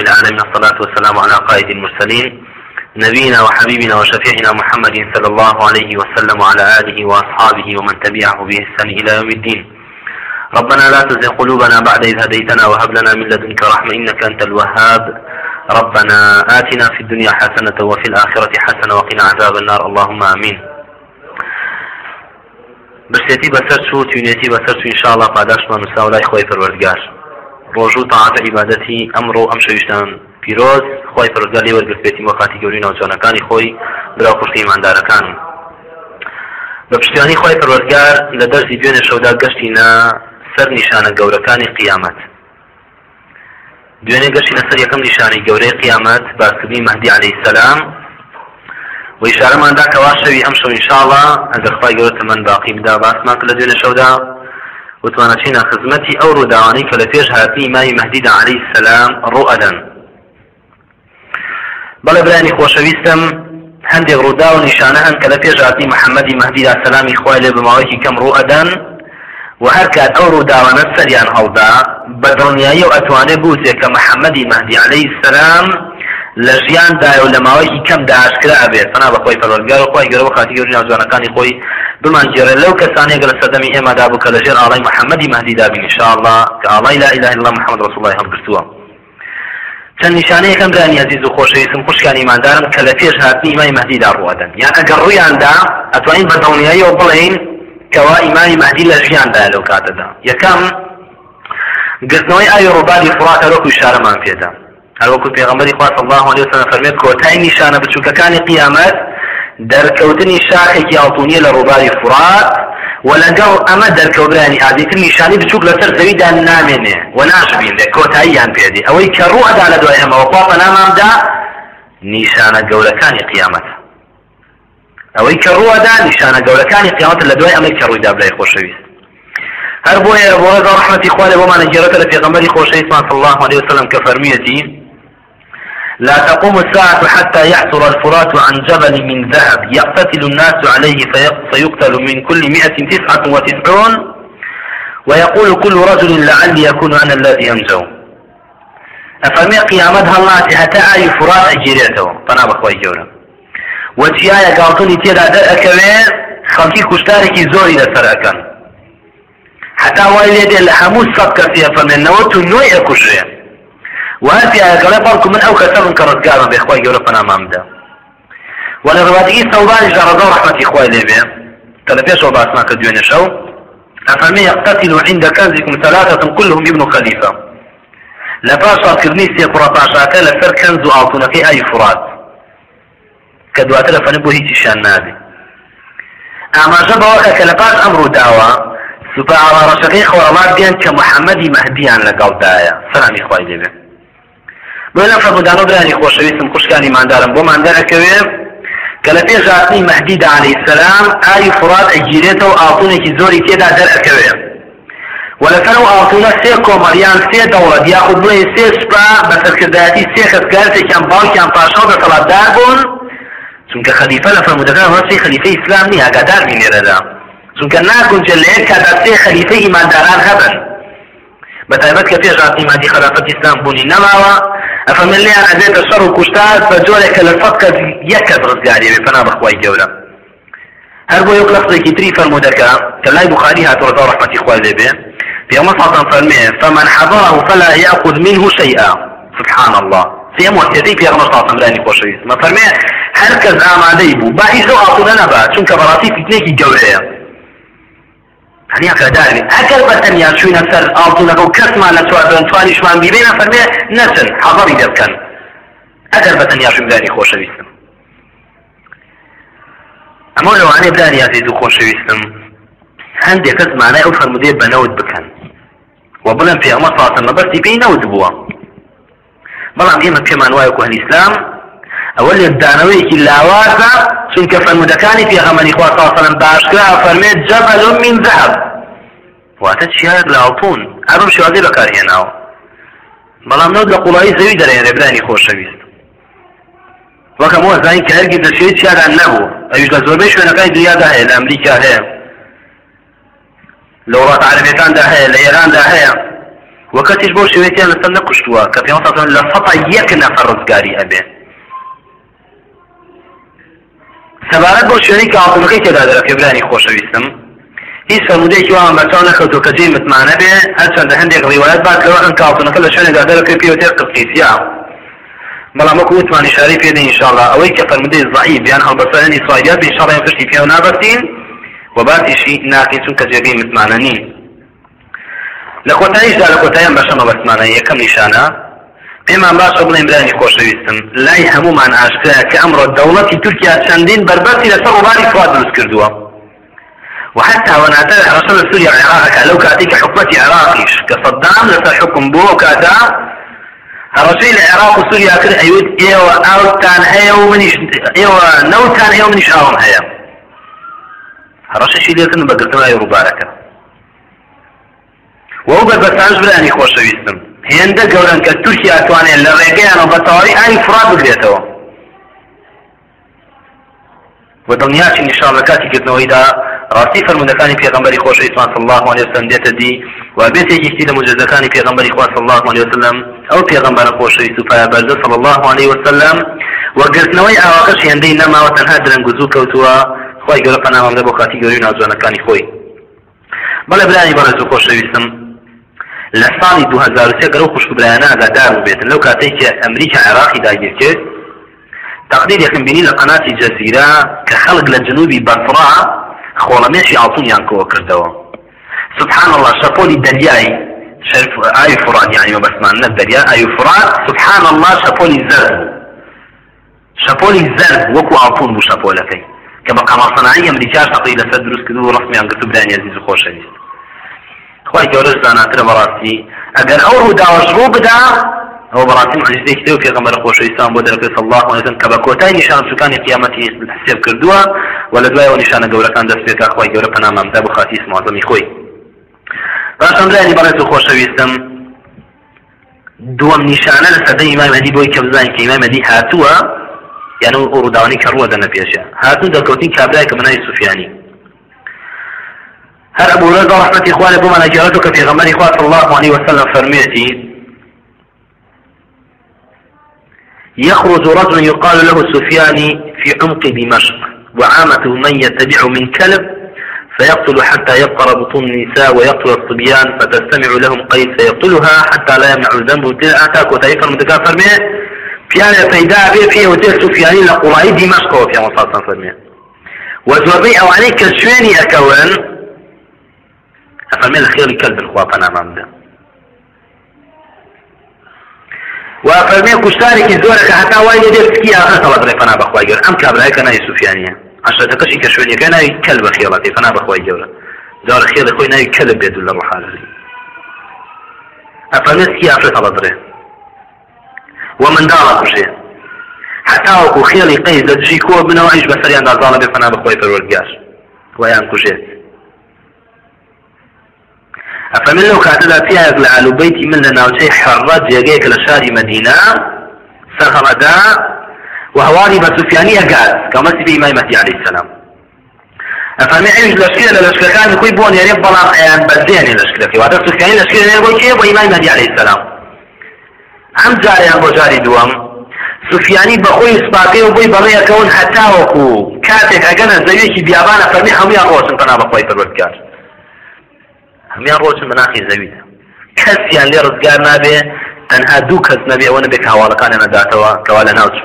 العالمين. الصلاة والسلام على قائد المرسلين نبينا وحبيبنا وشفيعنا محمد صلى الله عليه وسلم وعلى آله وأصحابه ومن تبعه بإحسان إلى يوم الدين. ربنا لا تزغ قلوبنا بعد إذ هديتنا وهب لنا من لدنك رحمة إنك أنت الوهاب. ربنا آتنا في الدنيا حسنة وفي الآخرة حسنة وقنا عذاب النار. اللهم آمين. برسێتی بەسەر چوو توێنێتی بەسەر چوو انشاءڵە پاداشمان نووسا و لای خۆی پەروەردگار ڕۆژ و تاعاتە عیبادەتی ئەمڕۆ ئەم شەویشتان پیرۆز خۆی پەروەردگار لێ وەرگرتێتی وەخاتی گەوری ناوجوانەکانی خۆی برا خوشتی ئیماندارەکان. بە پشتیوانی خۆی پەروەردگار لە دەرزی دوێنێ شەودا گەشتینە سەر نیشانە گەورەکانی قیامەت. دوێنێ گەشتی لەسەر یەکەم نیشانی گەورەی قیامەت باسکردنی مەهدی عەلەیهی سەلام و ئیشارەماندا کەوا شەوی ئەم شەو ئینشاءڵڵا ئەگەر خی گەورە تەمەەن باقی بدا باسمان لە دوێنێ شەودا. وتوانەچینە خزمەتی ئەو ڕووداوانەی کە لە پێش هاتی مای مەهدیدا عەلەیهی سەلام ڕوئەدەن بەڵێ برانی خۆشەویستم هەندێک ڕوودا و نیشانە هەن کە لە پێش هاتی محەممەدی مەهدیدا سەلامی خوای لێ بماوەیەکی کەم ڕوئەدەن و هەر کات ئەو ڕووداوانە سەریان هەڵدا بە دڵنیایی و ئەتوانێت لە ژیاندای و لە ماوەیەکی کەم داشکرا ئەبێت فنا بەخۆی پەروەردگار و خۆی گەرەوە خاتی گەوری ناوجوانەکانی خۆی بمانگیێڕێ لەو کەسانێک لە سەردەمی ئێمەدا بوو کە لەژێر ئاڵای محەممەدی مەهدی دابین ئینشاءالله کە ئاڵای لا ئیلاهە إلا محەممەد رسول الله هەڵگرتووە چەند نیشانەیەکەم برانی عزیز و خۆشەویستم خوشکانی ایماندارم کە لە پێش هاتنی ئیمای مەهدیدا ڕوادن یان ئەگەر ڕوویاندا ئەتوانین بە دڵنیاییەوە بڵێین کەوا ئیمانی مەهدی لە ژیاندا لەو کاتەدا. یەکەم گرتنەوەی ئاوی ڕووباری فڕاتە وەکو شارەمان پێدا. هەروەکو پێغەمبەری خوا صلی الله عليه وسلم فەرمێت کۆتای نیشانە بچووکەکانی قیامەت دەرکەوتنی شاخێکی ئاڵتونیە لە ڕووباری فرات و لەگەڵ ئەمە دەرکەوترانی ئادیتر نیشانی بچووک لەسەر زەویدا نامێنێ و ناشبین لێ کۆتاییان پێدی. ئەوەی کە ڕوو ئەدا لە دوای ئەمەوە خوا پەنامامدا نیشانە گەورەکانی قیامەت. ئەوەی کە ڕووەدا نیشانە گەورەکانی قیامەت لە دوای ئەمەی کە ڕوویدا بلای خۆشەویست. بۆ ڕێزا ڕحمەتی خوا لێ بۆمانە گێرەکە لە پێغەمبەری خۆشەویستمان صلی الله عليه وسلم فەرمیەتی لا تقوم الساعة حتى يحصر الفرات عن جبل من ذهب. يقتتل الناس عليه فيقتل من كل مئة تسعة وتسعون. ويقول كل رجل لعلي أكون أنا الذي أنجو. أفرمي قيامتها الله آي فرات أجيريته؟ فنا بخوي جورا وتيايا قالتوني تيدا دأكوين خلقي كشتاركي زوري لسرأكن حتى والدي الحموس صدق فيها فمن نوت نوع كشرين وهاتي قال بالكم من أو كثر من كرت قارن بإخوة يقول فنا ما مدا ولا رواتي ثوبان جرى رحمة إخوة ليبيا تلفيش وباس ما كدوين شو أفهمي يقتتل عند كنزكم ثلاثة كلهم ابن خليفة. لباشا كرنيسي قرطاشا كلا سر كنز أعطونا في أي فرات. كدواتر فنبو هيك شان نادي. أما جبا وكا كلباش أمر داوا سبا على رشقي خوالات بيان كمحمدي مهديان لقل دايا سلام إخوة ليبيا بۆ لەم فەرمودانە برانی خۆشەویستم خوشکانی مادارم بۆ مادەرەکەوێ کە لە پێش هاتنی مەهدیدا عەلەیهی سەلام ئاوی فرات ئەگیرێتەوە ئاڵتونێکی زۆری تێدا دەرئەکەوێ و لەسەر ئەو ئاڵتونە سێ کۆمەڵیان سێ دەوڵەت یاخود بڵێ سێ سوپا بە سەرکردایەتی سێ خەتکارێکیان باوکیان پاشاو دەسەڵاتدار بوون. چونکە خەلیفە لە فەرمودەکان هەستی خەلیفەی ئیسلام نییە ئاگادار بین لێرەدا. چونکە ناگونجە لە یەک کاتا سێ خەلیفەی ئیمانداران هەبن. بەتایبەت کە پێش هاتی مادی خلافەت ئیسلام بوونی نەماوە. ئەفەمن لیان ئەدێتە شەڕ و کوشتار بە جۆرێکە لە سەد کەس یەک کەس ڕزگاری بێ پەنا بەخوای گەورە هەر بۆ یەک لەفظێکی تری فەرمودەکە کە لای بخاری هاتووە ڕزا ڕحمەتی خوای لێ پێغەمبەر صلی الله فەرمێ فمن حضره فلا يأخذ منه شيئا. سبحان الله. سيم وحدەی پێغەمبەر صلی الله علیه و خۆشەویست مە فەرمێ هەر کەس ئامادەی بوو با هیچ ئاڵتونە نەبا چونکە بەڕاستی فتنێکی گەورەیە هەنیا کەداری ئەگەر بەتەنیا چوینە سەر ئاڵتونەکە و کەسمان لە چواردن توانیشمان بیبێنە فەرمێ نەچن حەڵەری دەبکەن. ئەگەر بەتەنیا شویدانی خۆشەویستم. ئەمە لەوانەیە داری عزیز و خۆشەویستم. هەندێک کەس مانای ئەو فەرمودێ بەنەوت بکەن. و الله علیه و سلم بەستی پێی نەوت بووە. بەڵام ئێمە پێمان وایە کو ئیسلام ئەوە لێدانەوەیەکی لاوازە چونکە فەرمودەکانی پێغەمەری خوا صلی الله علیه و سلم باشکرا فەرمێت جەبل من ذهب. واتە چیارێک لە ئاڵتون هەروم شێوازەی بەکارهێناوە بەڵام نەوت لە قوڵایی زەوی دەرێنێ برانی خۆشەویست وەکە مۆ زانین کە هەرگی دەچێت چیادان نەبوو ئەویش لە زۆربەی شوێنەکانی دنیادا هەیە لە ئەمریکا هەیە لە وڵات عربەکاندا هەیە لە ئێراندا هەیە وەکەتیش بۆ شێوێتیان لەسەر نەکوشتووە کە پێ لە سەتا یەک نەفەر ڕزگاری ئەبێ سەبارەت بۆ شوێنی کە ئاڵتونەکەی تێدا دەرەکە برانی خۆشەویستم. هیچ فرمودەیەکی وان بەچاو نەکەوتو کە جێ متمانە بێ هەرچەندە هەندێک ڕیوایەت بات لەوە ئەن کاڵتونەکە لە شوێنێدا دەرەکەی پێوتێر قسقیسیا بەڵام وەکو وتمان شاری پێدە ئینشاءڵڵا ئەوەی کە فرمودەی ضعیف بیان هەڵبەسەرنی سوایدات بێ پشتی پێ و نابەستین و باسیشی ناقی چونکە جێبی متمانە نین لە کۆتاییشدا لە کۆتاییان بەشەمە بەسمانە یەکەم نیشانە پێمان باشە بڵێن برانی خۆشەویستم لای هەمومان ئاشکرا کە ئەمڕۆ دەوڵەتی تورکیا چەندین بربەتی لەسەر ڕووباری فواد دروست کردووە وحتى ونادى رسول سوريا العراق لو كاتيك حكمة عراقيش كصدام لسا حكم بو كاتا الرسول العراق وسوريا كده ايود أيوه أو كان هيا ومنيش أيوه نو كان هيا ومنيش اوم هيا الرسول شي لكن بقلتنا يا مباركة وهو بس براني خوش ويستم هێندە گەورن کە تووشی ئەتوانێت لە ڕێگەیانەوە بە تەواوی ئای فراد بگرێتەوە. و دڵنیاچی نیشان لە کاتی کردنەوەیدا ڕاستی فرمودەکانی پێغمبەری خۆش ئیسمان الله عليه وسلم دێتە دی و بێتێکیشتی لە مجزەکانی پێغمبەری خوا الله عليه وسلم ئەو پێغمبەر خۆشەویست و پایابەرزە صلی الله عليه وسلم. وەگرتنەوەی ئاواکەش هێندەی نەماوە تەنها درەنگ و زوو کەوتووە خۆی گەورە پەنامەندە بۆ خاتی گەوری ناوجوانەکانی خۆی. بەڵێ برانی بەڕێز و خۆشەویستم. لە ساڵی 2023 گەرە خوشکبرایانە ئاگادار بێتن لەو کاتێک کە ئەمریکا عێراقی داگیر کرد تقدیر یەکەم بینی لە قەناتی جەزیرە کە خەڵک لە جنوبی بەفرا خۆڵەمێشی ئاڵتونیان کۆوە کردەوە. سبحان الله شەپۆلی دەریایی ئاوی فرات يعني وبسمان الدريا أي فرات سبحان الله شپۆلی زرد شپۆلی زرد وەکو ئاڵتون بوو شەپۆلەکەی کە بە قەماڵسەنایی ئەمریکا شەقی لەسەر دروست کرد و ڕسمیان گرت و برانی عزیز خۆشەویست. خی گەورەش داناترە بەڕاستی. ئەگەر ئەو ڕووداوەش ڕوو بدا ئەو بەڕاستی مەجلسێکی و پێغەمبەر خۆشەویستان بۆ دەرەکەی الله عليه کە بە کۆتای نیشان سوکانی قیامەتی حسێب کردووە و لە دوایەوە نیشانە گەورەکان دەست پێکا خی گەورە پەنامامدا بە خاتی سمازەمی خۆی. باشەندرانی بەڕێز و خۆشەویستم. دووەم نیشانە لە سەدەی ئیمامەدی بۆی کە بزانین کە ئیمامەدی هاتووە یان و ڕووداوانی کە ڕووە دەنە پێشە. هاتون دەکەوتین کابرای کە منای سوفیانی. هر أبو هريرة رحمة إخواني بما نجارتك في غمار إخوان صلى الله عليه وسلم فرميتي؟ يخرج رجل يقال له سفياني في عمق دمشق وعامته من يتبع من كلب فيقتل حتى يبقر بطون النساء ويقتل الصبيان فتستمع لهم قيد فيقتلها حتى لا يمنع الذنب. أتاك وتعيف المتكافر به پیانە پەیدا بێ پێ وتێ سوفیانی لە قوڵایی دیمەشقەوە پێ وەساسان فەرمێ ئەفەرمێن خێڵی کەلبن خوا پەنامان بدە. وا فەرمێ کوشتارێکی زۆرە کە هەتا وای لێ دێت سکی ئاخر تەڵە بڕێ پەنا بەخوای گەور ئەم کابرایەکە ناوی سوفیانیە. عشرەتەکەشی کە شوێنیەکە ناوی کەل بە خێڵە پێ پەنا بەخوای گەورە. جارە خێڵی خۆی ناوی کەلب بێت لە ڕحالەری ئەفەرمێ سکی ئاخر تەڵە بڕێ. ومنداڵە کوژێ حتا وەکو خێڵی قەیز دەدژی کۆ بنەوە هیچ بەسەریان دازاڵە بێ پەنا بەخوای پەروەرگار ویان کوژێت أفمن لو كاتدا فيها يقلع بيتي من لناوتي حرات جيجيك لشاري مدينة سخمدا وهواني بسفيانية قال كما سبي إمام مهدي عليه السلام. أفهمي عيش لشكلة لشكلة كان يكوي بون يريب بلان يعني بزيني لشكلة في وعدد سفياني لشكلة يقول كيف وإمام مهدي عليه السلام. هم جاري أبو جاري دوام سفياني بخوي سباقي وبوي بڕێ كون حتى وكو. كاتك ئەگەنە زەویێکی بیابانە فەرمی هەمویان ڕۆشن تەنا بەخۆی پەروەردگار هەمیان ڕۆژن مناخی زەویدا کەسیان لێ ڕزگار نابێ تەنها دوو کەس نەبێ ئەوە نەبێت هاواڵەکانیان نەداتەوە کەوا لە ناوچ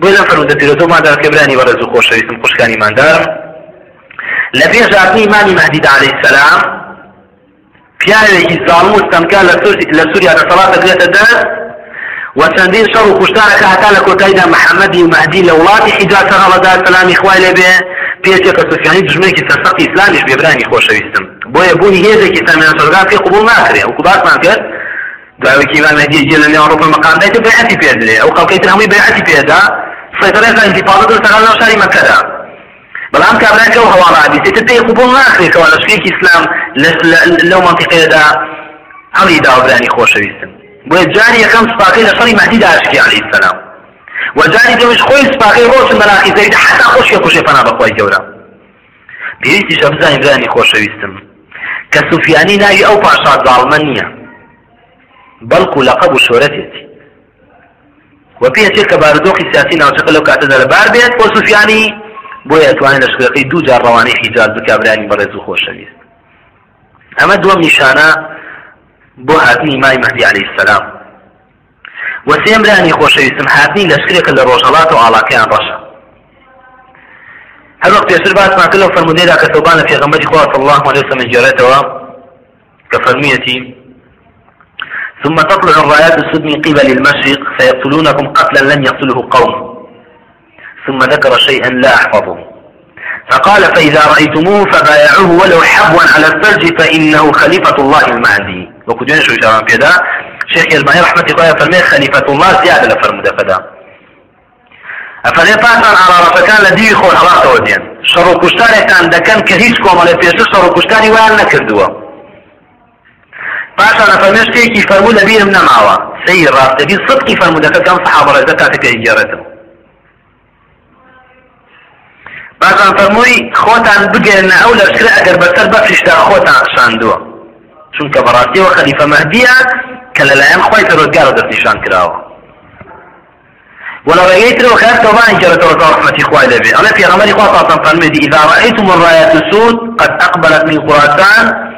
بۆی لەم فەرمودە پیرۆزۆماندار کەبرانی بەڕێز و خۆشەویستم خوشکانی ماندارم لە پێش هاتنی ئیمامی مەهدید عەلەیهی سەلام پیاوێکی زاڵم و ستەمکار لە سووریا دەسەڵات دەگرێتە دەست و چەندین شەڕ و کوشتارەکە هەتا لە کۆتاییدا محەممەدی و مەهدی لە وڵاتی حیجاز سەرهەڵەدا سەلامی خوای لێبێ. پێچێکە سوفیانی دژمێکی سەرسەقی ئیسلامیش بێبرانی خۆشەویستم. بۆیە هێزێکی سەرمیان سەرگان پێ قبول ناکرێ. وەکو باسمان کرد داوێکی ئیمان مەهدی جێ لە نێوان ڕۆژ مەقامدایت بەیعەتی پێدرێ ئەو خەڵکەی تر هەمووی بەیعەتی پێدا سەیطرەیەکە انتفاضە در سەران ناو شاری مەکەدا بەڵام کابراکە و هەواڵادی تر پێی قبول ناکرێتەوە لە شوێکی ئیسلام لەو منطقەیەدا هەڵی داوەبرانی خۆشەویستم بۆیە جاری یەکەم سپاکەی لە شەڕی مەهدی داشکی عەلەیهی سەلام وجاری دوش خوی سپاقی روش ملاقی زید حتی خوشی خوشی فنا بخوای گەورە. پێویستی شەبزانی برانی خۆشەویستم کە سوفیانی ناوی ئەو پاشا زاڵمە نییە. بەڵکو لەقەب و شۆرەتێتی و پێچێت کە بارودۆخی سیاسی ناوچەکە لەو کاتەدا لەبار بێت بۆ سوفیانی بۆ ئەتوانێت لەشکەکەی دوو جار ڕەوانەی حیجاز بکابرانی بەڕێز و خۆشەویست ئەمە دووەم نیشانە بۆ هاتنی مای مەهدی عليه السلام. و سێم برانی خۆشەویستم هاتنی لەشکرێکە لە ڕۆژهڵات و ئاڵاکەیان ڕەشە. هەر وەک پێشتر باسمان کرد لەو فەرمودەیدا کە لە پێغەمبەری خوا صلی الله عليه وسلم جێڕێتەوە کە فەرمیەتی ثم تطلع الرايات السود من قبل المشرق فيقتلونكم قتلا لم يقتله قوم. ثم ذكر شيئا لا أحفظه. فقال فإذا رأيتموه فبايعوه ولو حبوا على الثلج فإنه خليفة الله المهدي. وكدين شو شرام كذا. شيخ يزمعي رحمة الله فرمي خليفة الله زيادة لفرمو فدا ئەفەرێ پاشان ئاراڕەکان لە دیوی خۆر هەڵاتەوە دێن. شەڕ و کوشتارێکتان دەکەن کە هیچ کۆمەڵێ پێشتر شەڕ و کوشتانی ویان نەکردووە. پاشان ئەفەرمێ شتێکی فەرموو لە بیرم نەماوە. سەی ڕاستەبی سڵکی فەرمودەکەکەم سەحابە ڕێزە کاتێکە ئیجارەتەوە بازان فەرمووی خۆتان بگەێنە ئەو لەشکرە ئەگەر بەسەر بەفریشدا خۆتان شاندووە چونکە بەڕاستیەوە خەلیفە مەهدیە کە لەلایەن خۆی پەرۆزگارە دەستنیشان کراوە. ولا رأيت له خير طبعا جرت رحمة إخوة لبي أنا في غمر إخوة صاصا فالمدي إذا رأيتم الرايات السود قد أقبلت من خراسان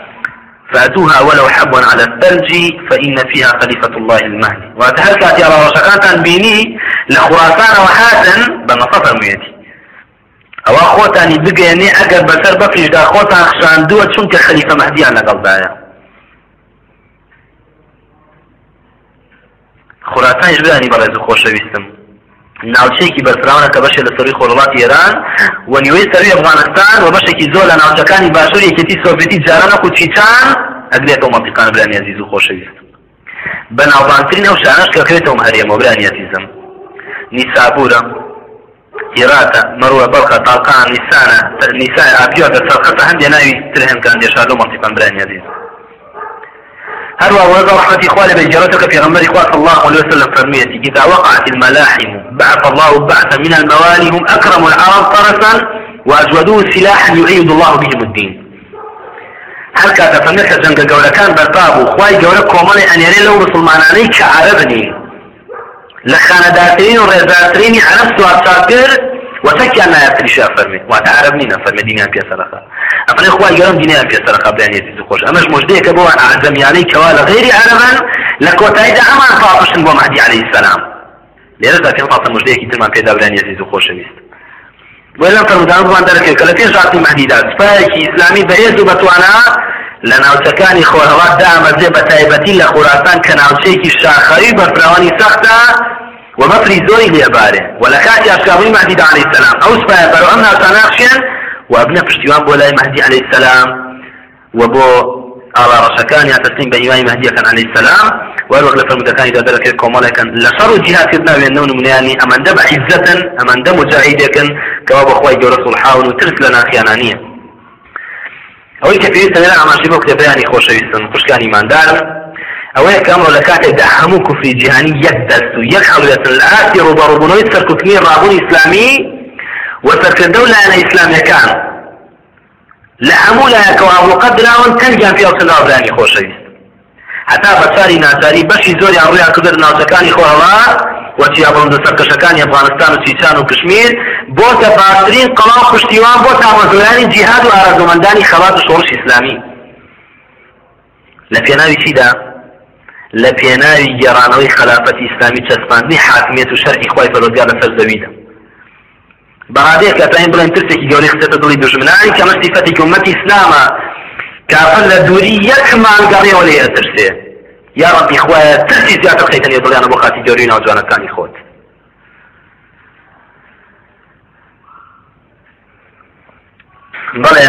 فأتوها ولو حبوا على الثلج فإن فيها خليفة الله المهدي. وتهلكت يا رشقات بيني لخراسان وحاسن بنصف ميتي ئەوە خۆتانی بگەێنێ ئەگەر بەسەر بەفریشدا خۆتان خشاندووە چونکە خەلیفە مەهدیان لەگەڵدایە خوراسانش بدانی بەڕێز و خۆشەویستم ناوچەیەکی بەرفراونە کە بەشێ لە سەروی خۆڵاتی ئێران و نیوەی سەروی ئەفغانستان و بەشێکی زۆر لە ناوچەکانی باشوور یەکێتی سۆڤێتی جارانە و چیچان ئەگرێتەوە مەنتیقان برانی عزیز و خۆشەویست. بە ناوبانترین ئەو شانش کە کرێتەوە هەریەمە برانی عزیزم. نیسابورە هێراتە مەروە بەڵکە تاڵقان نیسانە نیسای ئاپیۆتە سەرخەتە هەندێ ناوی تر هێنکان دێشادۆ مەنتیقان برانی عزیز. هروى ورد رحمة إخواني بجرتك في غمر إخوان؟ صلى الله عليه وسلم فرميتي إذا وقعت الملاحم. بعث الله بعث من الموالي هم أكرم العرب طرفا وأجودوه سلاحا يعيد الله بهم الدين. هل كانت فنك جنگ قولة كان برقاب وخواي قولة كوماني أن يري لو مسلماناني كعربني. لخانداترين ورزاترين عرب سوار وتكي أنا يفتري أفرمي وأتعربني نفرمي ديني أم بيسرخا يقولون ديني أم بيسرخا بلاني يزيز خوش أمش مجديك بو أن أعزم يعني كوالا غير عربا لكوتايد أمان فاطشن بو مهدي عليه السلام. لێرەدا پێم فاتە مژدەیەکی ترمان پێدا برانی عزیز و خۆشەویست وێلم فەرمودان بوان دەرەکە کە لە پێش ڕاستی مەدیدا سوپایەکی ئیسلامی بەهێز و بەتوانە لە ناوچەکانی خۆرهەوا دامەزێ بە تایبەتی لە خوراسان کە ناوچەیەکی شاخەوی بەرفراوانی سەختە ومفري زوري لعبارة. ولا كاتي أشكابي مهدي عليه السلام. أو سبايا برو أمنا سناخشين وابن پشتیوان بۆ لای مهدی عليه السلام و بۆ ئاڕاشەکان یا تەسلیم بە ئیمای مهدیەکان عليه السلام وەروەک لە فرمودەکانی دا دەرەکەی کۆمەڵەکەن لە شەڕ و جیهاتکردنا وێنە و نمونیانی ئەمەندە بە عیزەتن ئەمەندە مجاهیدەکەن کەوا بەخوای گەورە سڵحاون و ترس لە ناخیانانیە ئەوەی کە پێویستە لێرە ئاماژی بۆ کتێبەیانی خۆشەویستن خوشکانی ماندارن ئەوەیە کە ئەمڕۆ لە کاتێکدا هەموو کوفری جیهانی یەک دەست و یەک هەڵوێتن لە ئاسی ڕوبەڕووبوونەوەی سەرکوتنی ڕابوون ئیسلامی و سەرکردە و لایەنە ئیسلامیەکان. لە هەموو لایەکەوە ئەوقەت دراون تەنجیان پێ سەلاوبرانی خۆشەویست هەتا بەساری ناساری بەشی زۆریان ڕویان کردن ناوچەکانی خۆهەڵا وەچیا بڵندە سەرکەشەکانی ئەفغانستان و چیچان و کشمیر بۆ کە باشترین قەڵاو پشتیوان بۆ تامەزۆرانی جیهاد و ئارەزومەندانی خەبات و شۆڕش ئیسلامی. لە پێناوی چیدا؟ لە پێناوی گێڕانەوەی خلافەتی ئیسلامی چەسپاندنی حاکمیت و شەرعی خی پەرۆزگار لە سەر زەویدا بەڕادەیە کە تاین بڵێن ترسێکی گەوری خسێتە دڵی دژمنانی کە مەستی فەتێکی ومەتی ئیسلامە کافر لە دووری یەک مانگەڕێەوە لێ ترسێ. یا ڕەبی خوایە ترسی زیاتر خەیتەنێ دڵیانە بۆ خاتی گەوری ناوجوانەکانی خۆت. بەڵێ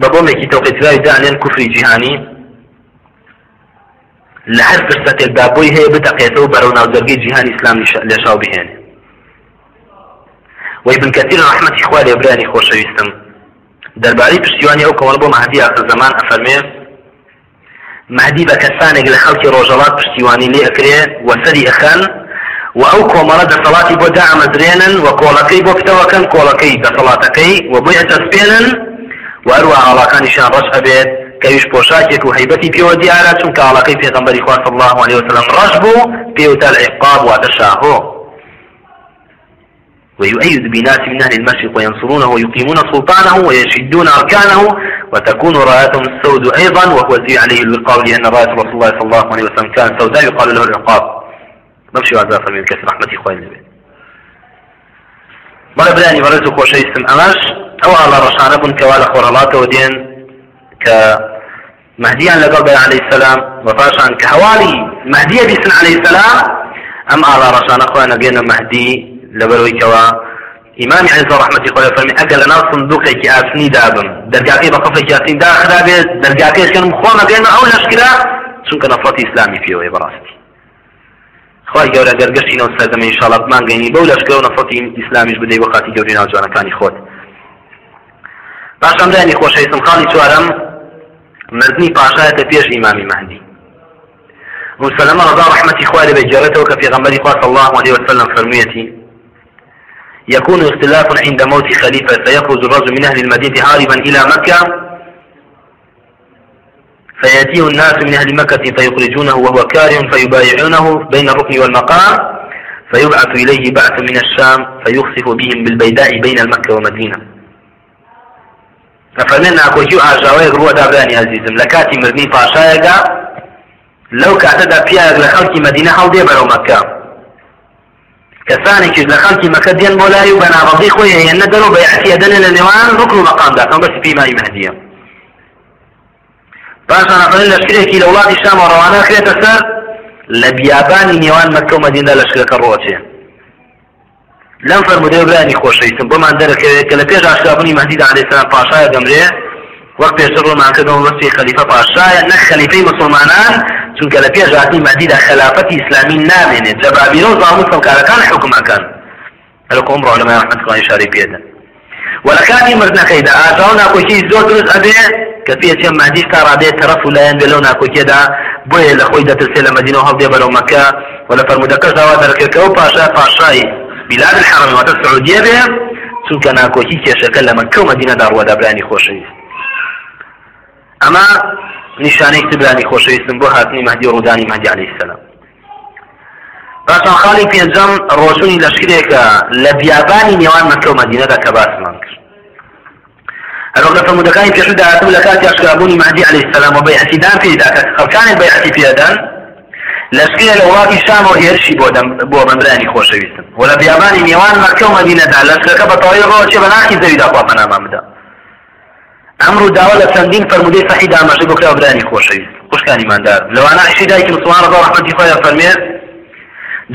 بە بۆمێکی تەوقیتراوی دانێن کوفری جیهانی لە هەر فرسەتێکدا بۆی هەیە بتەقێتەوە بەرەو ناوزەرگەی جیهانی ئیسلام لێشاو بهێنێ. وی بنکەتیر ڕحمەتی خوا لێبرانی خۆشەویستم. دەربارەی پشتیوانی ئەو کەوەڵ بۆ مادی ئاخر زەمان ئەفەرمێ مادی بە کەسانێک لە خەڵکی ڕۆژەڵات پشتیوانی لێ ئەکرێ وەسەری ئەخەن و ئەو کۆمەڵە دەسەڵاتی بۆ دامەزرێنن و کۆڵەکەی بۆ پتەوەکەن کۆڵەکەی دەسەڵاتەکەی و بۆ ئەتەسپێنن وەروە ئاڵاکانیشان ڕەش ئەبێت کەویش پۆشاکێک و هەیبەتی پێوە دیارە چون کاڵەکەی پێغمبەری خواست الله عليه وسلم ڕەش بوو پێوتە لە عقاب واتە شاهۆ. ويؤيد بناس من أهل المشرق وينصرونه ويقيمون سلطانه ويشدون أركانه وتكون رايتهم السود أيضا وهو زي عليه الوقاء لأن راية رسول الله صلى الله عليه وسلم كان سوداء يقال له العقاب. بمشي وعزا فرمي الكسر رحمتي خواه النبي. مرة بلاني برزو خوشي اسم أماش. أو على رشانة بن كوالا خورالات ودين ك مهديا لقلب عليه السلام. وفاشان كهوالي مهدية بسن عليه السلام. أم على رشانة خواه نبينا مهدي کەەوە ئیمامی عیزە ڕحمەتی خۆی فەرمی ئەگە لە ناو سندوقێکی ئاسنی دابم دەرگاکەی بە قفێکی ئاسنی داخرا بێت دەرگاکەیشکەم خۆمە بێنە ئەو لەشکرا چونکە نەفرەتی ئیسلامی پێوەی بەڕاستی خی گەورە گەرگەشتینەوە سەردەمە ئینشاڵات مانگەینی بەو لەشکە و نەفرەتی ئیسلامیش بدەی وەخاتی گەوری ناوجوانەکانی خۆت پاشان دانی خۆشەویستم خاڵی چوارەم مردنی پاشایەتە پێش ئیمامی مهدی مسلمة رضا رحمتي خوالي بجارته وكفي غمري صلى الله عليه وسلم فرميتي. يكون اختلاف عند موت خليفة. فيخرج الرجل من أهل المدينة هاربا إلى مكة. فيأتيه الناس من أهل مكة فيخرجونه وهو كاره فيبايعونه بين الركن والمقام. فيبعث إليه بعث من الشام فيخسف بهم بالبيداء بين المكة ومدينة. ففرمنا أكو جو آجاوي غروا دابراني عزيزم. لكاتي مرني فاشايقا. لو كاتدا فيها لخلق مدينة حول دي برو مكة. کەسانێکیش لە خەڵکی مەکە دێن بۆ لای و بەناڕەزی خۆی هێنە دەن و بەیعەتی ئەدەنێ لە نێوان ڕکن و مەقامداکەم بەسی پێیمانی مەهدیە. پاشان ئەفەن لەشکرێکی لە وڵاتی شام ڕەوانە کرێتە سەر لە بیابانی نێوان مەکە و مەدینە لەشکرەکە ڕۆچێ. لەم فەرمودەی برانی خۆشەویستم بۆمان دەرەکەوێت کە لە پێش ئاشکابوونی مەهدیدا عەلەیهی سەلام پاشایە دەمرێ وەک پێشتر ڕۆمانکردەوە وەستی خەلیفە پاشایە نەک خەلیفەی مسلمانان چونکە لە پێش هاتی مەدیدا خلافەتی ئیسلامی نامێنێت جەبابیرە و زاموس سەمکارەکان حکومەکان هەرکۆم ڕۆلەمای ڕحمەتخوای شاری پێدەن وەلەکانی مردنەکەیدا ئاژاو ناکۆکی زۆر دروست ئەبێ کە پێچێ مادیش تا ڕادێت تەرەف و لایەن بێ لەو ناکۆکیەدا بۆیە لە خۆی دەترسێ لە مدینە هەڵدێ بەرەو مەکە و لە فەرمودەکەش داوا دەرکردکەەوە پاشا پاشایی بلاد الحرم واتە سعودیە بێ چونکە ناکۆکی کێشەکە لە مەکە و مدینەدا ڕوەدابرانی خۆشەویست ئەمە نیشانەی تبرانی خۆشەویستم بۆ هاتنی مەهدی و ڕوودانی مەهدی عەلەیهی سەلام پاشان خاڵی پێنجەم ڕۆژوونی لەشکرێکە لە بیابانی نێوان مەکە و مەدینەدا کە باسمان کرد. هەروەک لە فەرمودەکانی پێشودا هاتم لە کاتی ئاشکرابوونی مەهدی عەلەیهی سەلام و بەیعەتیدان پێدا کە خەڵکانێک بەیعەتی پێدەن لەشکرە لە وڵاتی شام و هێرشی بۆ بۆ بەمرانی خۆشەویستن و لە بیابانی نێوان مەکە و مەدینەدا لەشکەکە بە تەواوی ڕۆژێ بە ناخی زەویدا خوا پەنامان بدە. ئەمر و داوا لە چەندین فەرمودەی صحیح دامەژە بۆ کراوەبرانی خۆشەویست خوشکانی ماندار لەوانە عیشی دایکی مسلمان ڕضا ڕحمەتی خۆیان فەرمێت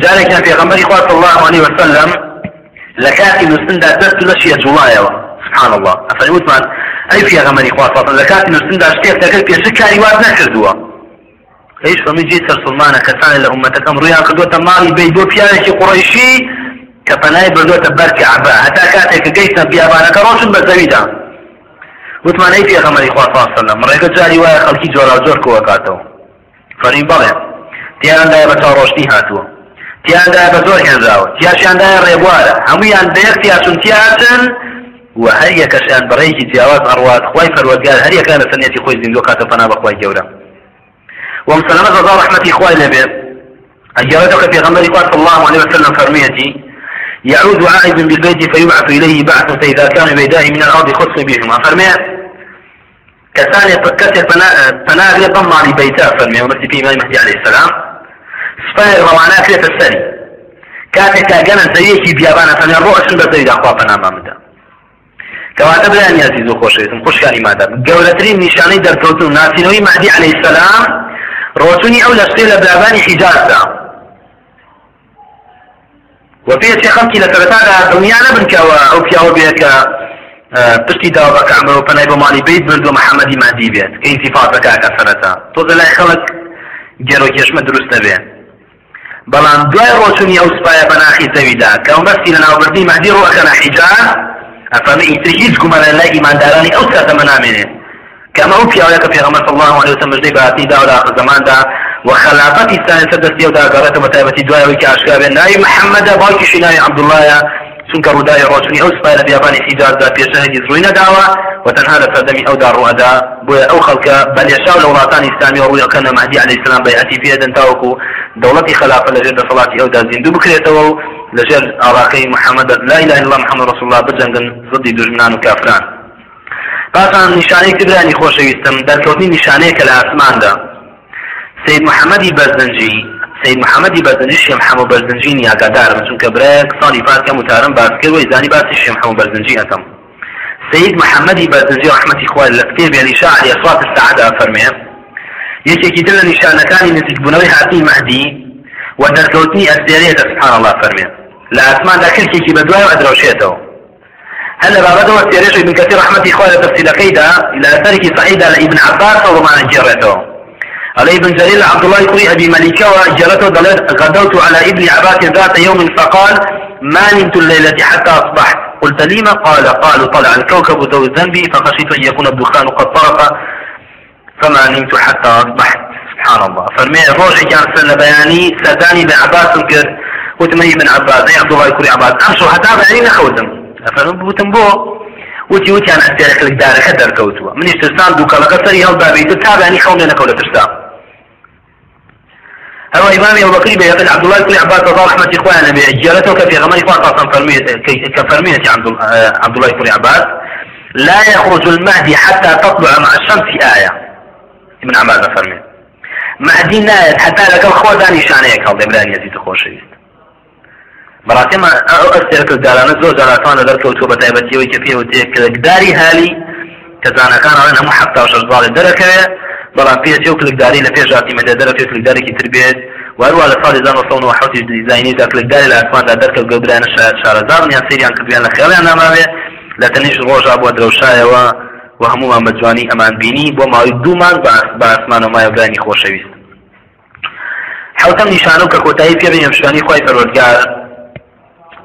جارێکیان پێغەمبەری خوا صلی الله عليه وسلم لە کاتی نووسندا دەست لەشیە جوڵایەوە سبحان الله. ئەفەرموتمان ئەی پێغەمبەری خوا صلی لە کاتی نووسندا شتێک دەکرد پێش کاری واز نەکردووە هیچ فەرمی جێ سەرسڵمانە کەسانێک لە ئومەتەکەم ڕویان کردوتە ماڵی بەی بۆ پیاوێکی قوڕیشی کە پەنای بردوتە بەرکە عبا هەتا کاتێک گەیتە بیابانەکە ڕۆشن بە زەویدا وتمانەی پێغەمەری خوا فاصلم ڕێگە جاری وایە خەڵکی جۆرا جۆر کۆوەکاتەوە فەرمی بەڵێ تیاندایە بە چاڕۆشتی هاتووە. تیاندایە بە زۆر هێنراوە. تیاشیاندایە ڕێبوارە هەمویان بەیەک تیاچون تیاچن و هەر یەکەشیان بەڕێکی جیاواز ئەڕوات. خی فەروەگار هەر یەکان لە سنێتی خۆی زیندۆ کاتە پەنا بەخوای گەورە. ومسلمة رضا رحمتي إخوائي لبي أجابتك في غمري قال صلى الله عليه وسلم فرميتي يعود عائد بالبيت فيبعث إليه بعث فإذا كان بيداه من الأرض خص بهما. فرميت كسر فناء ضم على بيتا فرمي ومسي في إمام مهدي عليه السلام. سباير روانا في السري كاتك كاجنا زيكي بيابانا فمن الرؤى شن بزيد أخوة فنا ما مدى. كواتب لأن يزيزو خوش ريتم خوش كاني مادا قولترين نشاني در كوتو ناسينوي مهدي عليه السلام. روتوني أولى سيلة بلاباني حجاز. دا وفي خمكي لتبتادا دنيا نبنكوا أو بياو بيكا. پشتی داوا بە کەعبە و پەنای بۆ ماڵی بیت برد و محەممەدی مادی بێت کە ئینتیفاتەکە کە سەرەتا تۆ لای خەڵک گەرۆ کێشمە دروست دەبێت بەڵام دوای ڕۆچنی ئەو سوپایە بەناخی زەویدا کە بەستی لە ناوبردی مادی ڕۆەکەنە حیجاز ئەفەمە ئیتر هیچ گومانە لای ئیماندارانی ئەو کاتەمە نامێنێت كما أوفي أولئك في غمر صلى الله عليه وسلم مجدي باتي دا ولا آخر زمان دا. وخلافة الثانية سدستي ودا قرأت متابتي دوايا ويكا أشكابين ناي محمد باكي شناي عبد چونکە ڕووداوی ڕۆچنی ئەو سپای لە بیابانی حیجازدا پێشەهدی زڕووی نەداوە و تەنها لە سەردەمی ئەودا ڕوەدا بۆیە ئەو خەڵکە بەلێشاو لە وڵاتانی ئیسلامی ڕوویەکەنە مەهدی عەلەیهی سلام بەیعەتی پێدەن تاوەکو دەوڵەتی خلافە لەژێر دەسەڵاتی ئەودا زیندوو بکرێتەوە و لەژێر ئاڵاقەی محەممەد لا إله إلا محمد رسول الله بجەنگن ضدی دژمنان و کافران پاسان نیشانەی ترانی خۆشەویستم دەرکەوتنی نیشانەیەکە لە ئاسماندا سید محەممەدی بەرزنجی سید محەممەدی بەرزنجی شێم حەمە بەرزنجی نیاگادارم چونکە برێک ساڵی پاسکە متارم باسکردەوەی زانی باسی شێم حەمە بەرزنجی ئەەکەم سید محەممەدی بەرزنجی رحمەتی خوای لە کتێبی لیشاعر ئەسوات السعادە فەرمێ یەکێکی تر لە نیشانەکانی نزیکبوونەوەی هاتی مەهدی و دەرکەوتنی ئەسێرێتە سبحان الله فەرمێ لا ئاسماندا کلکێکی بە دوای ئەدرەوشێتەوە هل بابا هو سيريش ابن كثير رحمة إخوة تفسير قيدا إلى أثرك سعيدة لابن عباس وما جرته علي بن جليل عبد الله يقول أبي مليكة وجرته دلت غدوت على ابن عباس ذات يوم فقال ما نمت الليلة حتى أصبحت. قلت لما؟ قال قالوا طلع الكوكب ذو الذنب فخشيت أن يكون الدخان قد طرق فما نمت حتى أصبحت. سبحان الله. فرمي روجي كان سنة بياني ساداني بن عباس وتمي بن عباس؟ عبد الله يقول عباس؟ أمشوا حتى بياني نخوتم ئەفەرم بوتم بۆ وتی وتیان ئەستێرەکە دارەکە دەرکەوتووە منیش ترسان دووکەڵەکە سەری هەڵدابیت تابانی خەونێ نەکەوت لە ترسا هو إمام أبو بكر بن عبد الله بن عباس رضي رحمة إخوانا بأجالته كفي غمر فاطمة فرمية كفرمية عبد الله بن عباس. لا يخرج المهدي حتى تطلع مع الشمس آية. ابن عباس فرمي مهدي نايت حتى لك الخوة داني شانيك هذا إبراهيم يزيد خوشي بەڕاتێمە ئەو ئەستێرەکە دارانە زۆر جاراتوانە دەرکەوتوە بە تایبەتیەوەی کە پێوە تێکداری هالی کەزانەکان ئەڵێن هەموو حفتا شەش باڵێ دەرەکەوێت بەڵام پێچێ و کلکداری لە پێش ژاتی مەدە دەرە پێ کلکدارێکی تر بێت؟ واروا لە ساڵی زان وسەون و حوتی دیزاینیدا کلکداری لە ئاسماندا دەرکە گەبرانە شاید شارەزار یان سریان کردیان لە خێڵیان ناماوێ لە تەنیش ڕۆژا بووە درەوشایەوە و هەمومان بەجوانی ئەمان بینی بۆ ماوەی دوومان بە ئاسمان و مایە برانی خۆشەویست. حوتم نیشانە و کە کۆتایی پێ بێنێ شوانی خۆی پەروەردگار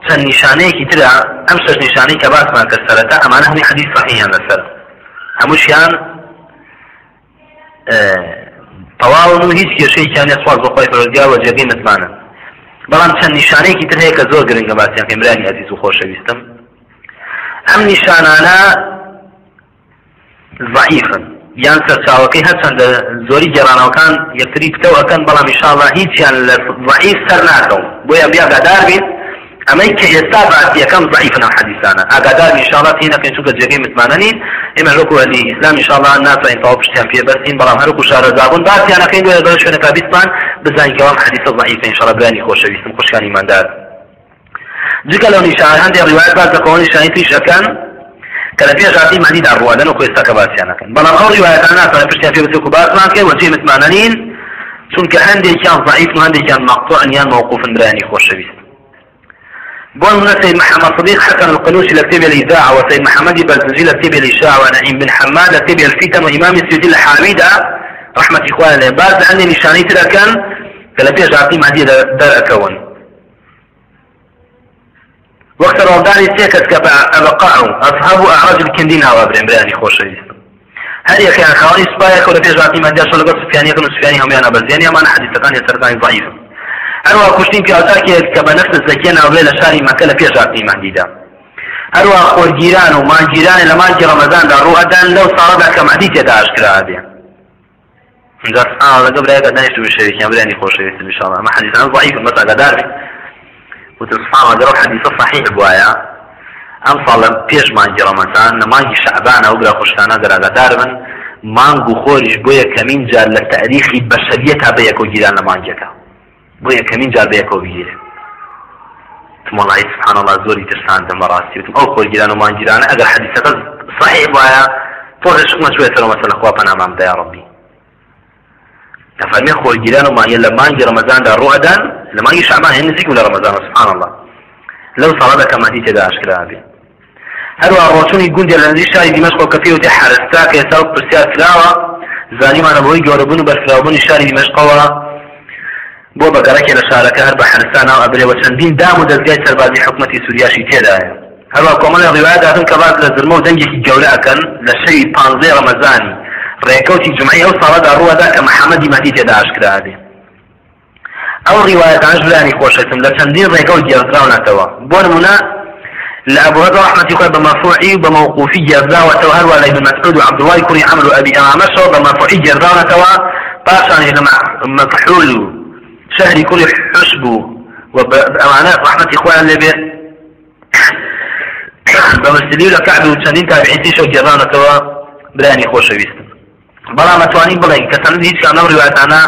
چەند نیشانەیەکی ترە ئەم شەش نیشانەی کە باسمان کە سەرەتا ئەمانە هەمووی حەدیث صحیحیان لەسەر. هەمووشیان تەواون و هیچ کێشەیەکیان سواز بۆ خۆی پەرۆدیا و جێگەی متمانە بەڵام چەند نیشانەیەکی تر هەیە کە زۆر گرنگە باسییان پێمرانی عزیز و خۆشەویستم. ئەم نیشانانە ضعیفن. یان سەرچاوەکەی هەرچەندە زۆری گێڕانەوەکان یەکتری پتەوەکەن بەڵام ئیشاڵە هیچیان لە ضعیف سەر ناکەون. بۆیە بیا گادار بێت ئەمەی کە ئێستا باسیەکەم ضعیفنا حەدیثانە ئاگادار ئینشاءڵڵا تینە پێ چووکە جێگەی متمانە نین ئێمە ڕۆکو ئەلی ئیسلام ئینشاءڵڵا ناتوانین تەواو پشتیان پێ بەستین بەڵام هەرکو شارە زابوون باسییانەکەین بۆ بە شوێنە کابیستان بزانین کەوام حەدیثە ضعیف ئینشاءڵڵا برانی خۆشەویستم خوشکانی ایماندار جگە لەو نیشان هەندێک ڕیوایەت باز دەکەون نیشانی تریشەکان کە لە پێش هاتی مادی داڕوادن و خۆێستاکە باسییانەکەن بەڵام ئەو ڕیوایەتان ناتوانێت پشتیان پێ بچووکو باسمان کرد وەجێ متمانە نین چونکە هەندێکیان ضعیف و هەندێکیان مەقطوع یان موقوفن برانی خۆشەویست بون سيد محمد صديق حسن القنوشي لكتب الإذاعة وسيد محمد برزنجي لكتب الإشاعة ونعيم بن حماد لكتب الفتن وإمام السيدي الحامدة رحمة إخواننا. بعد أني نشاني ترى كان كلا جعطي مهدي دار أكون. وقت رمضان سيكت كفا أبقاء أصحاب أعراج الكندين هوا برين برياني خوش هل يكي عن خواني سبايا كولا في جعطي مهدي أشهر لقد سفياني كانوا سفياني هم يانا برزياني أمان حديث كان يسرداني ضعيف. هەروە کوشتین پیاوتاکێک کە بە نەفس دەکێنەوە لە شاری مەکە لە پێش ئیماندیدا هەروە خۆرگیران و مانگیرانی لە مانگی ڕەمەزاندا ڕوئەدان لەو ساڵەدا کە مەدی تێدا بێ لەگە برایەکە دانیشت شەریکیان برانی خۆشەویست انشاءالله ئەمە ضعیف بەس ئاگادار بێ وتر سبحان الله درو حديث صحيح بوايا. أم صار بيش مانجي رمضان مانجي شعبان أو برا خوشتانا درا دار من. مانگو خورج بويا كمين جار لتاريخي بشريتها بيكو جيران لمانجكا بۆ یەکەمین جار بەیەکەوە بگیرێ سبحان الله زۆری ترساندم بەڕاستی وتم ئەو خۆرگیران و مانگیرانە ئەگەر حەدیثەکە صحیح وایە تۆش مەشوێتەوە مەسەلە خوا پەنامام دەیا ڕبی دەفەرمێ خۆرگیران و مانیە لە مانگی ڕەمەزاندا ڕوئەدان لە مانگی شعبان هێن نزیک لە ڕەمەزان سبحان الله. لەو ساڵەدا کەمەدی تێدا ئاشکرا بێ هەروە ڕۆچونی گوندێ لە نزیک شاری دیمەشق و کە پێوتێ حارستا کە ئێستا پرسیار کراوە زانیمانە بۆی گەورەبوون و بەرفراوبوونی شاری دیمەشقەوە بۆ بەگەڕێکی لە شارەکە هەر بە حرسانەوە ئەبرێەوە چەندین دام و دەستگای سەربازی حکوومەتی سووریاشی تێدایە هەروە کۆمەڵی ڕیواە داهن کە باز لە زرمە و دەنگێکی گەورەکەن لە شەوی پانزەی ڕەمەزانی ڕێکەوتی جمعی ئەو ساڵەدا ڕوەدا کە محەممەدی مەدی تێدا ئاشکرابێ ئەو ڕیواەتانش برانی خۆشەتم لە چەندین ڕێگە و گێڕراونەتەوە بۆ نمونە لأبو هريرة رحمة الله بمرفوعي وبموقوفي جردا وتوهر ولا ابن مسعود الله كوني عمل أبي أمام شو بمرفوعي جردا وتوا باشان لما مفحول. شهر كل حسب وبأمانات رحمة إخوان اللي به بمسلي لكعب وشنين تابعين شو جردا وتوا براني خوش ويستم بلا متواني بلا كسند هيك كان رواياتنا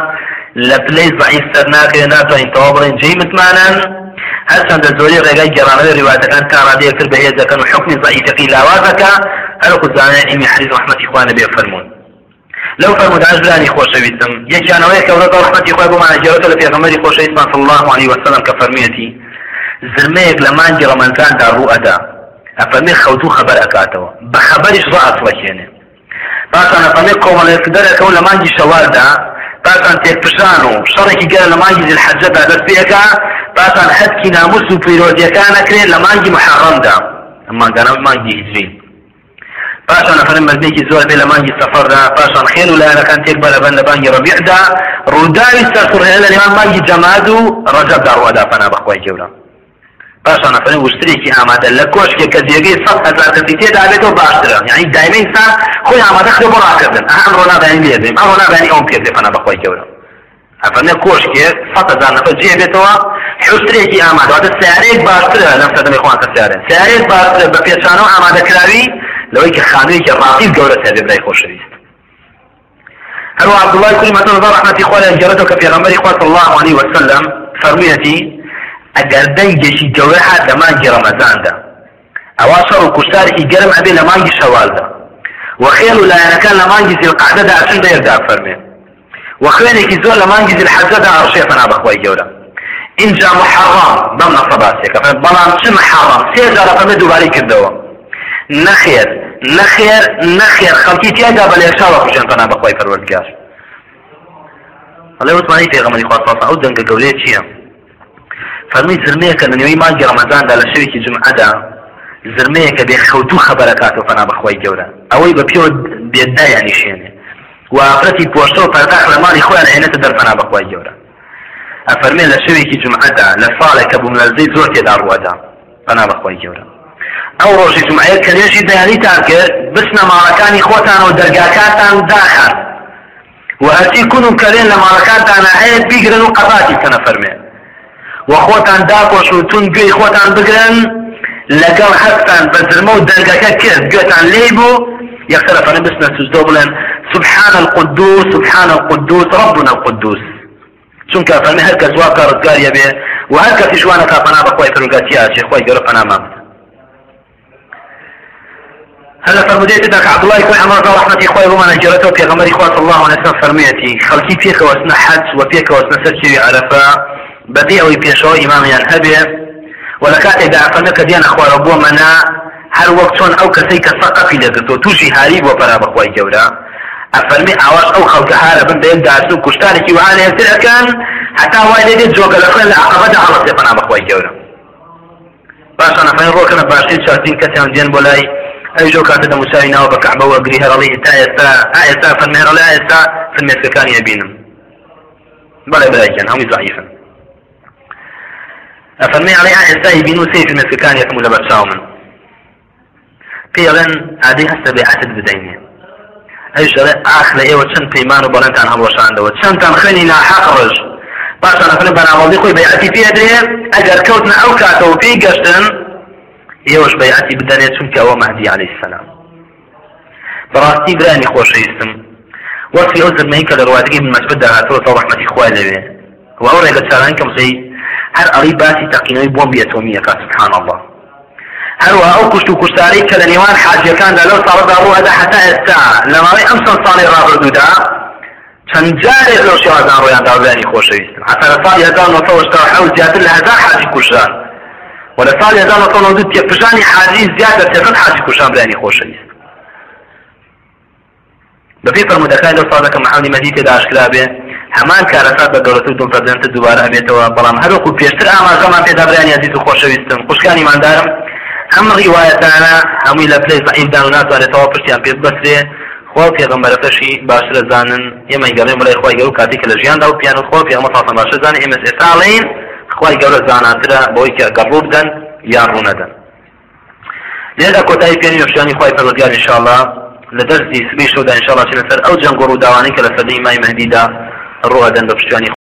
لبلي ضعيف سرناك ناتوين توابرين. جي متمانا هەرچەندە زۆری ڕێگای گەڕانەوەی ڕواتەکان کارادەیە کرد بەهێز دەکەن و حکمی ضعیفەکەی لاوازەکە هەرکو زانای علمی حەدیث ڕحمەتی خوانە بێ فەرمون فرمود عجلاني خوشويتم يكان ويك ورد رحمتي خواه بما جرت لفي غمري خوشويت صلى الله عليه وسلم كفرميتي زرميك لمان جرى من كان دار رؤدا أفرمي خوتو خبر أكاتوا بخبرش رأس وكيني باسان أفرمي قوم الإقدار كون لمان جي شوال دا. باسان تيكبشان و شركي قال لمان جي الحجة دا بس بيكا باسان حدكي ناموس و فيروزيا كان كرين لمان جي محرم دا. أما قال لمان جي هجرين پاشان فرم مزنێکی زۆر بێ لە مانگی سەفەردا پاشان خێن و لایەنەکان تێک بە لە بەندە بانگی ڕبیعدا ڕووداوی سەرسوڕهێ لە نێوان مانگی جەماد و ڕەجەبدا ڕوادا پەنا بەخوای گەورە پاشان فرم وشترێکی ئامادە لە کۆشکێک کە جێگەی سەد هەزار کەسی تێدا بێتەوە باشترە یعنی دایمە ئینسان خۆی ئامادە خرێ بۆ ڕاکردن ئەم ڕۆ نابێنین لێ بێم ئەمڕۆ نابێنی ئەوم پێ پەنا بەخوای گەورە ئەفەرمێ کۆشکێک سەد هەزار نەفەر جێ بێتەوە حوشترێکی ئامادە سیارەیەک باشترە لەم سەدەمی خوان کە سیارە سیارەیەک باشترە بە پێچانەوە ئامادەکراوی لەوەی کە خانوویەکی ڕاقیب گەورە سێ برای خۆشەویست کوری مەتن رضا رحمەتی خوا لە جێرەتەوە کە پێغەمبەری خوا صلی الله عليه وسلم فەرموویەتی ئەگەر دەنگێکی گەورە هات لە مانگی ڕەمەزاندا ئەوا شەڕ و کوشتارێکی گەرم ئەبێ لە مانگی شەوالدا وخێل و لایەنەکان لە مانگی زیلقعدەدا ئەچن دەیەکدا فەرمێ وخوێنێکی زۆر لە مانگی زیلحەجەدا ئەڕشێ فەنا بەخوای گەورە اینجا محرم بەم نەسەباسێکە بەڵام چ محرم؟ سێ جارە فەرمێ دووباری کردەوە نەخێر نەخێر نەخێر خەڵکی تیادا بە لێشاوە خوشێن تەنا بەخوای پەروەردگار ئەڵێ وتمانی پێغەمەری خوا ئەو دەنگە گەورەیە چییە فەرمی زرمەیە کە لە نوێی مانگی ڕەمەزاندا لە شەوێکی جمعەدا زرمەیە کە بێ خەوتو خەبەرەکاتەوە فەنا بەخوای گەورە ئەوەی بە پێوە بێدایانی شوێنێ و ئافرەتی پۆشتە و پەرداخ لە ماڵی خۆیان هێنێتە دەرفەنا بەخوای گەورە ئەفەرمێ لە شەوێکی جمعەدا لە ساڵێک کە بووم لەزەی زۆر تێدا ڕوەدا فەنا بەخوای گەورە ئەو ڕۆژی جمعەیە کە نوێژی دەیانیتان کرد بچنە ماڵەکانی خۆتان و دەرگاکاتان داخان و کون و کەلێن لە ماڵەکانتان هەیە بیگرن و قەباتی کەنە فەرمێ و خۆتان داپۆش و تون گوێی خۆتان بگرن لەگەڵ هەستان بە زرمە و کرد گوێتان لێی بوو يختلف أنا بسنا سجدو بلن. سبحان القدوس سبحان القدوس ربنا القدوس. چونك فهمي هر كز واقع رزقار يبي وهر كز شوانا كافنا بخواي فرقاتيا شيخ خواي قرب أنا مامت هذا فرموديت ذاك عبد الله يكون عمر رحمة إخوة وما نجرته في غمر صلى الله وسلم فرميتي. خلقي فيك واسنا حج وفيك واسنا سجري عرفة. بديع ويبيشو إمام ينهبه ولكات إذا أفنك ديان أخوة ربو منا. هر وقتون أو كسيك سقفي لقلتو توشي هاريب وفرا بخواي جورا. أفرمي أواش أو خلق هارا بن بين داسو كشتارك وعاني يسير كان حتى هواي لدي جوك الأخوة لعقبة على سيفنا بخواي جورا. باشا أنا فين روكنا باشين شارتين كسيان ديان بولاي. ئەوژۆ کاتە دەموساوی ناوە بە کەعبەوە گری هەرڵی تا ئێستا ئێستا فەرمێڕە لە ئێستا فمێسەکانی ئەبینم بەڵێ برایکەن هەمووی ضعیفن ئەفەرمێ عڵێ ئێستا ئیبین و سەی فمێسەکانی یەکەم لە بەرچاو من پێڵێن ئادەی هەستە بێعەتت بدەینێ ئەوش دەڵێ ئاخ لە ئێوە چەند پەیمان و بەڵێنتان هەڵۆشاندەوە چەندتان خوێنی ناحەق ڕژ باشە نەفرن بەناوەڵی خۆی بەیعەتی پێدرێ ئەگەر کەوتنە ئەو کاتەوە پێی گەشتن ئێوەش بەیعەتی بدەنێت چونکە ئەوە عليه السلام. بەڕاستی برانی خۆشەویستم وەسی ئەو زرمەی کە لە ڕوادگی من مەسبت داهاتەوە تەڵ ڕەحمەتی خوای لەوێ و ئەو ڕێگە چاران کەم زەی هەر ئەڵی باسی تەقینەوەی بۆم سبحان الله. هەروە ئەو کوشت و کوشتارەی کە لە نێوان حاجەکاندا لەو ساڵدا ڕوەدا حتا ئێستا لە ماوەی ئەم چەند ساڵی ڕابردوودا چەند جارێک لەو شێوازان ڕۆیان داوزانی خۆشەویستن حتا لە ساڵی 1970 زیاتر لە هەزار حاجی کوشتان ولا سال يزال طول ضد يفجاني حاجي زيادة تفن حاجي كوشان براني خوشويست بەپی فرمودەکان لەو ساڵەکە محالی مەدیتێ داشکرا بێ هەمان کارەسات بە گەورەتر دوم پەرزنتە دووبارە ئەبێتەوە بەڵام هەروەکو پێشتر ئاماژەمان پێدا برانی عزیز و خۆشەویستم خوشکانی مادارم ئەم ڕیوایەتانە هەمووی لە پلەی زعیمدان و ناتوانێتەوە پشتیان پێ بەسرێ خۆ پێغمبەرەکەشی باشترە زانن ئێمە گەڕێ بڵێ خۆی گەور کاتی کە لە ژیاندا و پیان و خۆ پێغمە فاسم باشە زانە ئێمە ئێستاڵین خی گەورە زاناترە بۆی کە گەڕوو بدەن یان ڕوونەدەن لێدا کۆتایی پێنی وشتانی خی پەرۆگار انشاءله لە دەستی سبی شودا انشاءله چ لەسەر ئەو جەنگ و ڕووداوانی کە لە سەدەی مای مەهدیدا ڕوەدەن بە پشتیوانی